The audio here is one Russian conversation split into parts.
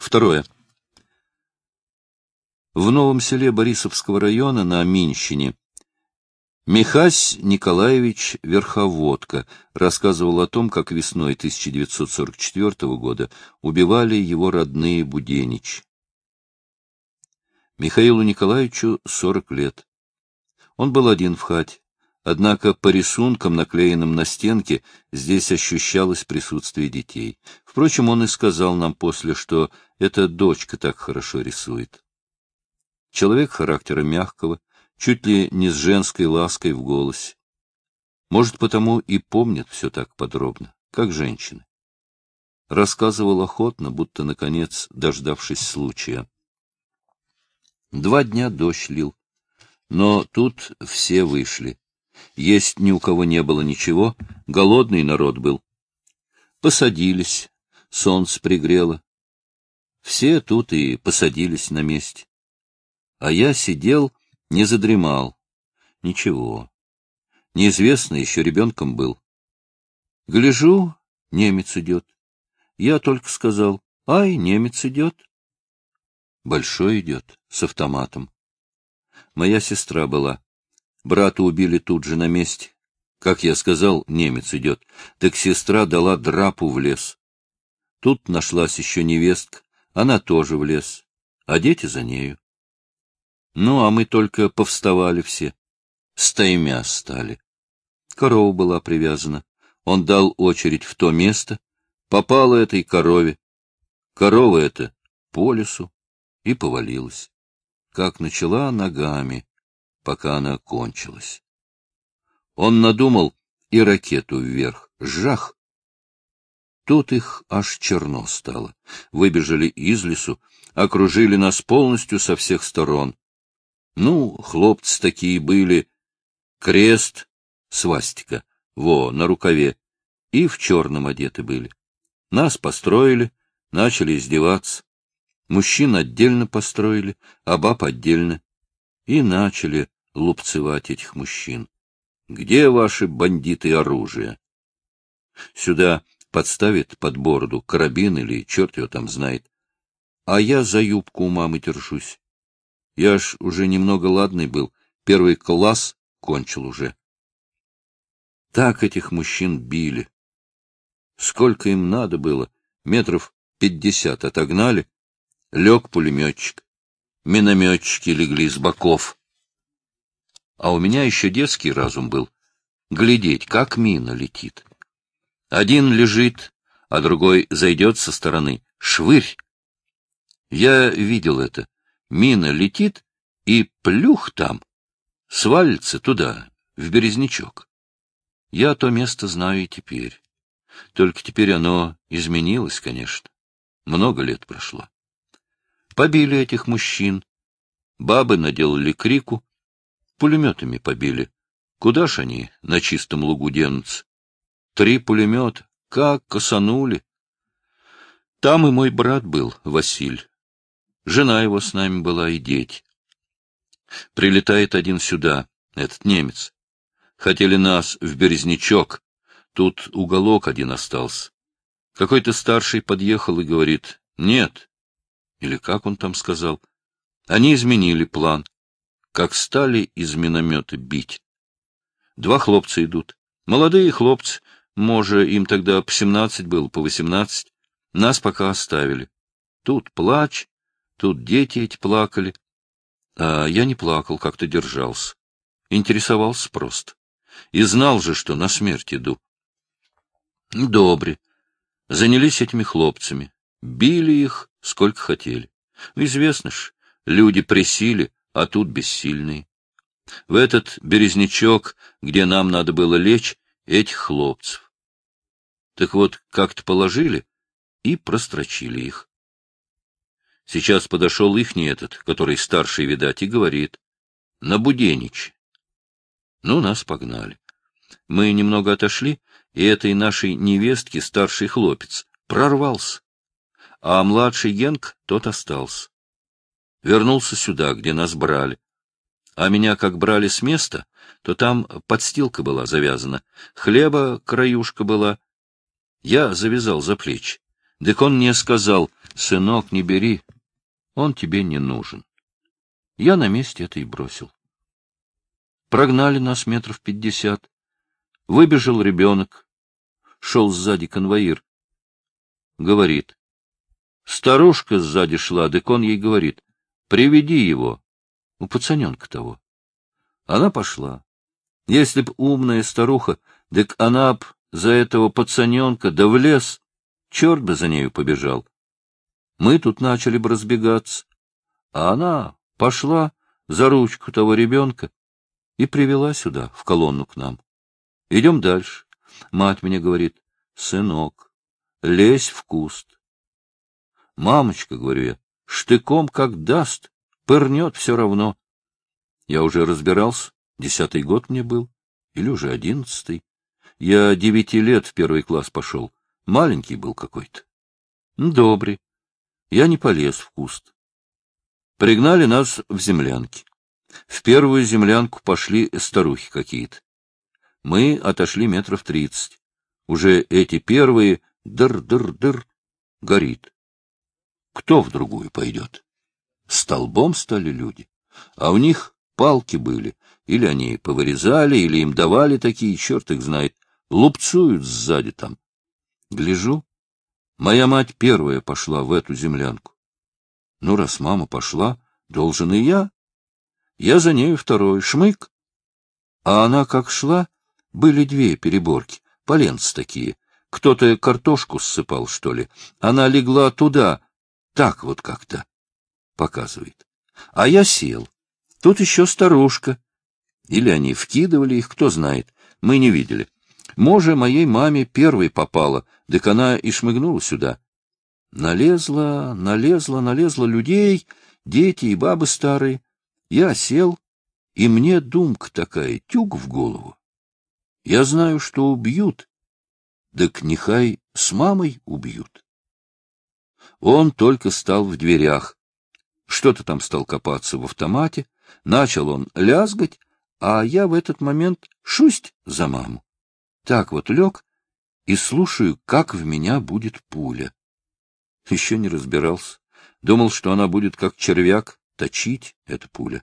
Второе. В новом селе Борисовского района на Минщине Михась Николаевич Верховодко рассказывал о том, как весной 1944 года убивали его родные Буденич. Михаилу Николаевичу 40 лет. Он был один в хате. Однако по рисункам, наклеенным на стенке, здесь ощущалось присутствие детей. Впрочем, он и сказал нам после, что эта дочка так хорошо рисует. Человек характера мягкого, чуть ли не с женской лаской в голосе. Может, потому и помнит все так подробно, как женщины. Рассказывал охотно, будто, наконец, дождавшись случая. Два дня дождь лил, но тут все вышли. Есть ни у кого не было ничего, голодный народ был. Посадились, солнце пригрело. Все тут и посадились на месте. А я сидел не задремал. Ничего. Неизвестно, еще ребенком был. Гляжу, немец идет. Я только сказал, ай, немец идет. Большой идет, с автоматом. Моя сестра была. Брата убили тут же на месте. Как я сказал, немец идет. Так сестра дала драпу в лес. Тут нашлась еще невестка, она тоже в лес, а дети за нею. Ну, а мы только повставали все. Стаймя стали. Корова была привязана. Он дал очередь в то место. Попала этой корове. Корова эта по лесу и повалилась. Как начала ногами, пока она кончилась. Он надумал и ракету вверх. Жах! Тут их аж черно стало. Выбежали из лесу, окружили нас полностью со всех сторон. Ну, хлопцы такие были. Крест, свастика, во, на рукаве. И в черном одеты были. Нас построили, начали издеваться. Мужчин отдельно построили, а баб отдельно. И начали лупцевать этих мужчин. Где ваши бандиты оружие? Сюда подставит под бороду карабин или черт его там знает. А я за юбку у мамы держусь. Я ж уже немного ладный был, первый класс кончил уже. Так этих мужчин били. Сколько им надо было, метров пятьдесят отогнали, лег пулеметчик, минометчики легли с боков. А у меня еще детский разум был, глядеть, как мина летит. Один лежит, а другой зайдет со стороны, швырь. Я видел это, Мина летит, и плюх там, свалится туда, в березнячок. Я то место знаю и теперь. Только теперь оно изменилось, конечно. Много лет прошло. Побили этих мужчин. Бабы наделали крику. Пулеметами побили. Куда ж они на чистом лугу денутся? Три пулемета. Как косанули. Там и мой брат был, Василь. Жена его с нами была и дети. Прилетает один сюда, этот немец. Хотели нас в Березнячок. Тут уголок один остался. Какой-то старший подъехал и говорит, нет. Или как он там сказал? Они изменили план. Как стали из миномета бить. Два хлопца идут. Молодые хлопцы, может, им тогда по семнадцать было, по восемнадцать. Нас пока оставили. Тут плач, Тут дети эти плакали. А я не плакал, как-то держался. Интересовался просто. И знал же, что на смерть иду. Добре. Занялись этими хлопцами. Били их, сколько хотели. Известно ж, люди присили, а тут бессильные. В этот березнячок, где нам надо было лечь, этих хлопцев. Так вот, как-то положили и прострочили их. Сейчас подошел ихний этот, который старший, видать, и говорит. На Буденич. Ну, нас погнали. Мы немного отошли, и этой нашей невестке старший хлопец прорвался. А младший Генк, тот остался. Вернулся сюда, где нас брали. А меня как брали с места, то там подстилка была завязана, хлеба краюшка была. Я завязал за плечи. Дык он мне сказал, Сынок, не бери, он тебе не нужен. Я на месте это и бросил. Прогнали нас метров пятьдесят. Выбежал ребенок. Шел сзади конвоир. Говорит. Старушка сзади шла, дык он ей говорит. Приведи его. У пацаненка того. Она пошла. Если б умная старуха, дык она б за этого пацаненка да в лес, черт бы за нею побежал. Мы тут начали бы разбегаться. А она пошла за ручку того ребенка и привела сюда, в колонну к нам. Идем дальше. Мать мне говорит, сынок, лезь в куст. Мамочка, говорю я, штыком как даст, пырнет все равно. Я уже разбирался, десятый год мне был, или уже одиннадцатый. Я девяти лет в первый класс пошел, маленький был какой-то. Добрый. Я не полез в куст. Пригнали нас в землянки. В первую землянку пошли старухи какие-то. Мы отошли метров тридцать. Уже эти первые дыр-дыр-дыр горит. Кто в другую пойдет? Столбом стали люди, а у них палки были. Или они повырезали, или им давали такие, черт их знает. Лупцуют сзади там. Гляжу, моя мать первая пошла в эту землянку. Ну, раз мама пошла, должен и я. Я за нею второй, шмык. А она как шла, были две переборки, поленцы такие. Кто-то картошку ссыпал, что ли. Она легла туда, так вот как-то. Показывает. А я сел. Тут еще старушка. Или они вкидывали их, кто знает. Мы не видели. Може, моей маме первой попала, так она и шмыгнула сюда. Налезла, налезла, налезла людей, дети и бабы старые. Я сел, и мне думка такая, тюк в голову. Я знаю, что убьют, так нехай с мамой убьют. Он только стал в дверях. Что-то там стал копаться в автомате, начал он лязгать, а я в этот момент шусть за маму. Так вот лег и слушаю, как в меня будет пуля. Еще не разбирался. Думал, что она будет как червяк точить, эта пуля.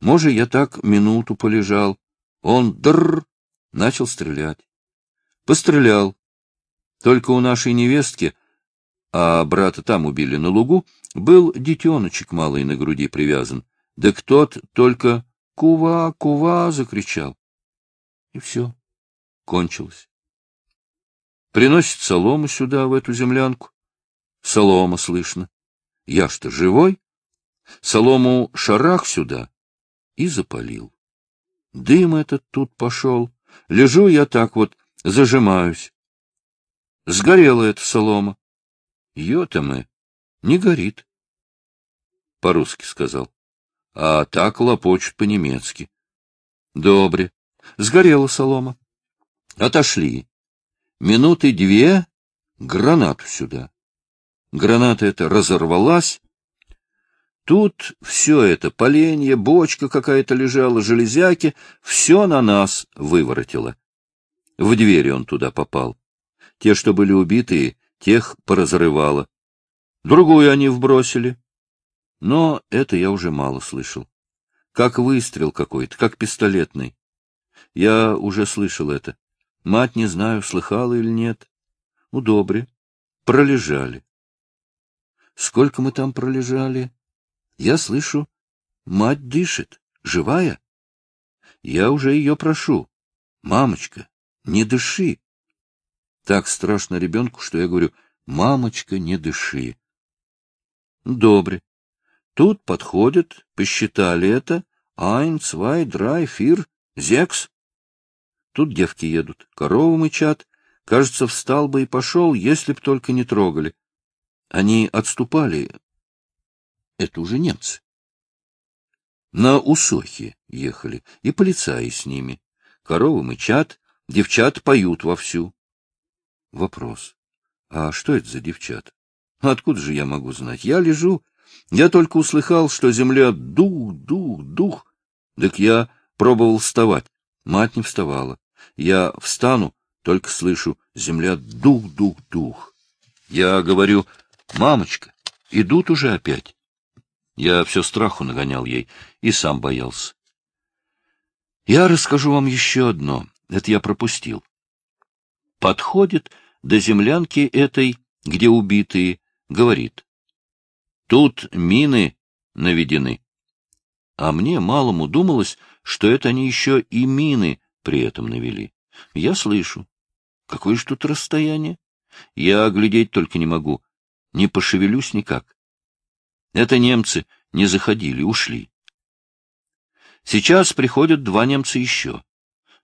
Может, я так минуту полежал. Он др начал стрелять. Пострелял. Только у нашей невестки, а брата там убили на лугу, был детеночек малый на груди привязан. Да кто-то только «Кува, кува!» закричал. И все. Кончилось. Приносит солому сюда, в эту землянку. Солома слышно. Я что, живой? Солому шарах сюда и запалил. Дым этот тут пошел. Лежу я так вот, зажимаюсь. Сгорела эта солома. Мы. Не горит. По-русски сказал. А так лопочет по-немецки. Добре. Сгорела солома. Отошли. Минуты две гранату сюда. Граната эта разорвалась. Тут все это, поленье, бочка какая-то лежала, железяки, все на нас выворотило. В двери он туда попал. Те, что были убитые, тех поразрывало. Другую они вбросили. Но это я уже мало слышал. Как выстрел какой-то, как пистолетный. Я уже слышал это. Мать не знаю, слыхала или нет. Ну. Пролежали. Сколько мы там пролежали? Я слышу, мать дышит, живая. Я уже ее прошу. Мамочка, не дыши. Так страшно ребенку, что я говорю, мамочка, не дыши. Добре. Тут подходят, посчитали это. Айн, цвай, драй, фир, зекс. Тут девки едут, коровы мычат. Кажется, встал бы и пошел, если б только не трогали. Они отступали. Это уже немцы. На Усохи ехали, и полицаи с ними. Коровы мычат, девчат поют вовсю. Вопрос. А что это за девчат? Откуда же я могу знать? Я лежу, я только услыхал, что земля дух, дух, дух. Так я пробовал вставать. Мать не вставала. Я встану, только слышу, земля дух, дух, дух. Я говорю, Мамочка, идут уже опять. Я все страху нагонял ей и сам боялся. Я расскажу вам еще одно. Это я пропустил. Подходит до землянки этой, где убитые, говорит. Тут мины наведены. А мне малому думалось, что это они еще и мины при этом навели. Я слышу. Какое же тут расстояние? Я глядеть только не могу. Не пошевелюсь никак. Это немцы не заходили, ушли. Сейчас приходят два немца еще.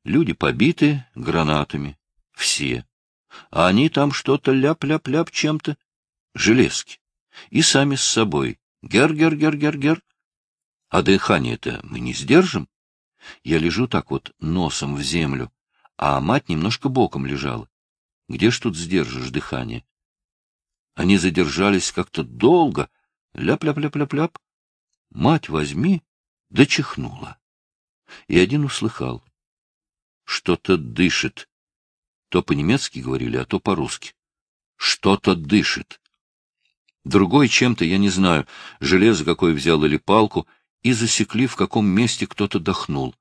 Люди побиты гранатами. Все. А они там что-то ляп-ляп-ляп чем-то. Железки. И сами с собой. Гер-гер-гер-гер-гер. А дыхание-то мы не сдержим. Я лежу так вот носом в землю, а мать немножко боком лежала. Где ж тут сдержишь дыхание? Они задержались как-то долго. Ляп-ляп-ляп-ляп-ляп. Мать возьми, да чихнула. И один услыхал. Что-то дышит. То по-немецки говорили, а то по-русски. Что-то дышит. Другой чем-то, я не знаю, железо какое взял или палку, и засекли, в каком месте кто-то дохнул.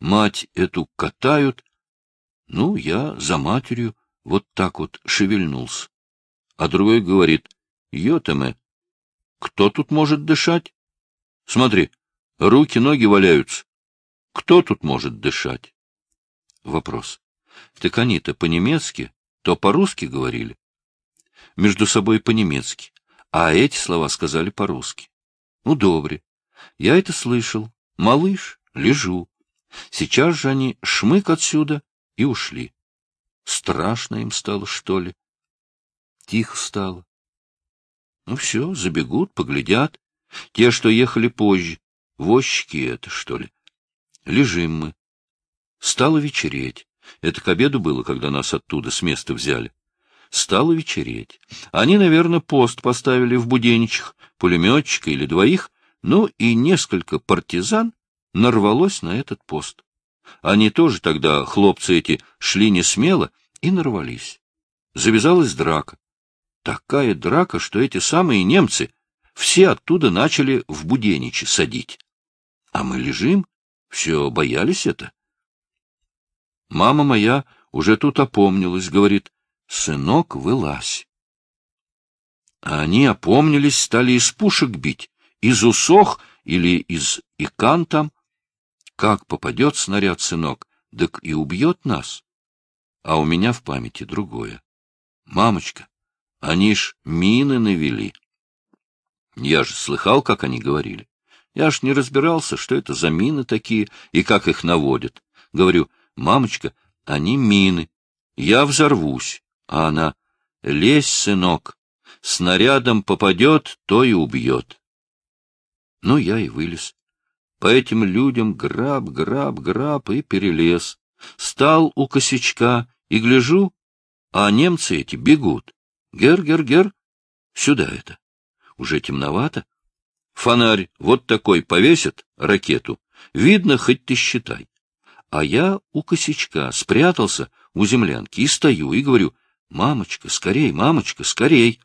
Мать эту катают. Ну, я за матерью вот так вот шевельнулся. А другой говорит, Йотаме, кто тут может дышать? Смотри, руки, ноги валяются. Кто тут может дышать? Вопрос. Так они-то по-немецки, то по-русски говорили. Между собой по-немецки, а эти слова сказали по-русски. Ну, добре. Я это слышал. Малыш, лежу. Сейчас же они шмык отсюда и ушли. Страшно им стало, что ли? Тихо стало. Ну все, забегут, поглядят. Те, что ехали позже. Возчики это, что ли? Лежим мы. Стало вечереть. Это к обеду было, когда нас оттуда с места взяли. Стало вечереть. Они, наверное, пост поставили в Буденичах, пулеметчика или двоих, ну и несколько партизан нарвалось на этот пост. Они тоже тогда, хлопцы эти, шли не смело и нарвались. Завязалась драка. Такая драка, что эти самые немцы все оттуда начали в Буденичи садить. А мы лежим, все боялись это. Мама моя уже тут опомнилась, говорит, сынок, вылазь. А они опомнились, стали из пушек бить, из усох или из икан там. Как попадет снаряд, сынок, так и убьет нас. А у меня в памяти другое. Мамочка, они ж мины навели. Я же слыхал, как они говорили. Я ж не разбирался, что это за мины такие и как их наводят. Говорю, мамочка, они мины. Я взорвусь. А она, лезь, сынок, снарядом попадет, то и убьет. Ну, я и вылез. По этим людям граб, граб, граб и перелез. Стал у косячка и гляжу, а немцы эти бегут. Гер, гер, гер, сюда это. Уже темновато. Фонарь вот такой повесят, ракету. Видно, хоть ты считай. А я у косячка спрятался у землянки и стою, и говорю, мамочка, скорей, мамочка, скорей.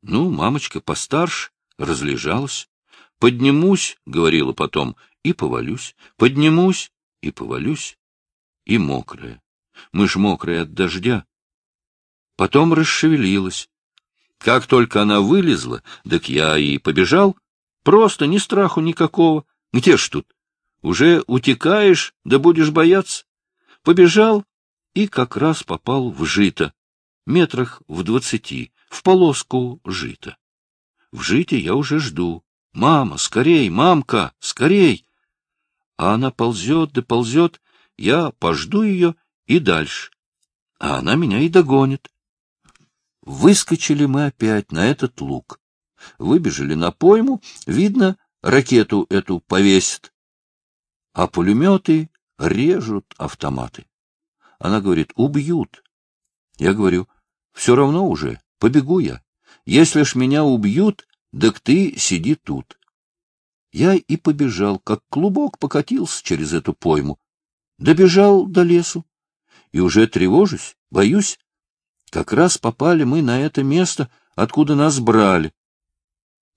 Ну, мамочка постарше, разлежалась. Поднимусь, — говорила потом, — и повалюсь. Поднимусь и повалюсь. И мокрая. Мы ж мокрые от дождя. Потом расшевелилась. Как только она вылезла, так я и побежал. Просто ни страху никакого. Где ж тут? Уже утекаешь, да будешь бояться. Побежал и как раз попал в жито. Метрах в двадцати, в полоску жита. В жите я уже жду. Мама, скорей, мамка, скорей! А она ползет да ползет, я пожду ее и дальше. А она меня и догонит. Выскочили мы опять на этот луг. Выбежали на пойму, видно, ракету эту повесят. А пулеметы режут автоматы. Она говорит, убьют. Я говорю, все равно уже, побегу я. Если ж меня убьют, так ты сиди тут. Я и побежал, как клубок покатился через эту пойму. Добежал до лесу. И уже тревожусь, боюсь. Как раз попали мы на это место, откуда нас брали.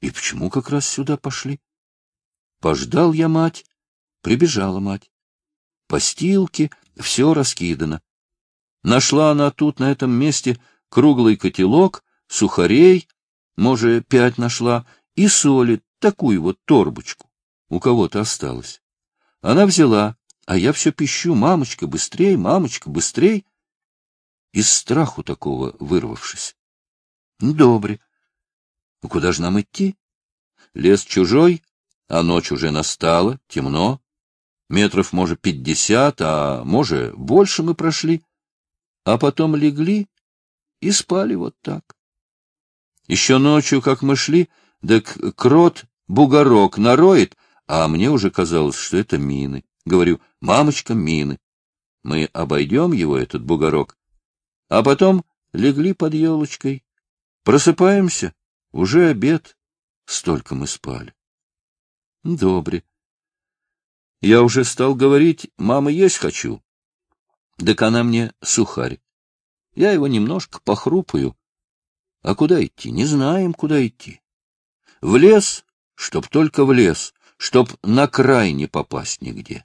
И почему как раз сюда пошли? Пождал я мать, прибежала мать. Постилки, все раскидано. Нашла она тут, на этом месте, круглый котелок, сухарей, может, пять нашла, и соли, такую вот торбочку. У кого-то осталось. Она взяла, а я все пищу, мамочка, быстрей, мамочка, быстрей. Из страху такого вырвавшись. Ну, добре. Ну, куда же нам идти? Лес чужой, а ночь уже настала, темно. Метров, может, пятьдесят, а, может, больше мы прошли. А потом легли и спали вот так. Еще ночью, как мы шли, так крот бугорок нароет, а мне уже казалось, что это мины. Говорю, мамочка, мины. Мы обойдем его, этот бугорок, а потом легли под елочкой. Просыпаемся, уже обед, столько мы спали. Добре. Я уже стал говорить, мама, есть хочу. Так она мне сухарь. Я его немножко похрупаю. А куда идти? Не знаем, куда идти. В лес, чтоб только в лес, чтоб на край не попасть нигде.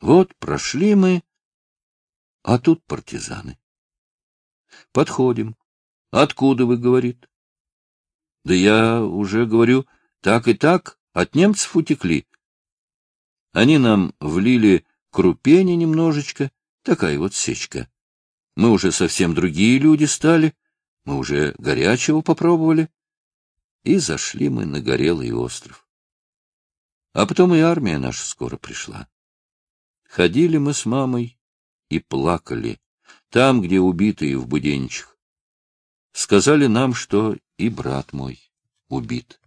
Вот прошли мы, а тут партизаны. Подходим. Откуда вы, говорит? Да я уже говорю, так и так, от немцев утекли. Они нам влили крупени немножечко, такая вот сечка. Мы уже совсем другие люди стали, мы уже горячего попробовали, и зашли мы на горелый остров. А потом и армия наша скоро пришла. Ходили мы с мамой и плакали, там, где убитые в Буденчах. Сказали нам, что и брат мой убит.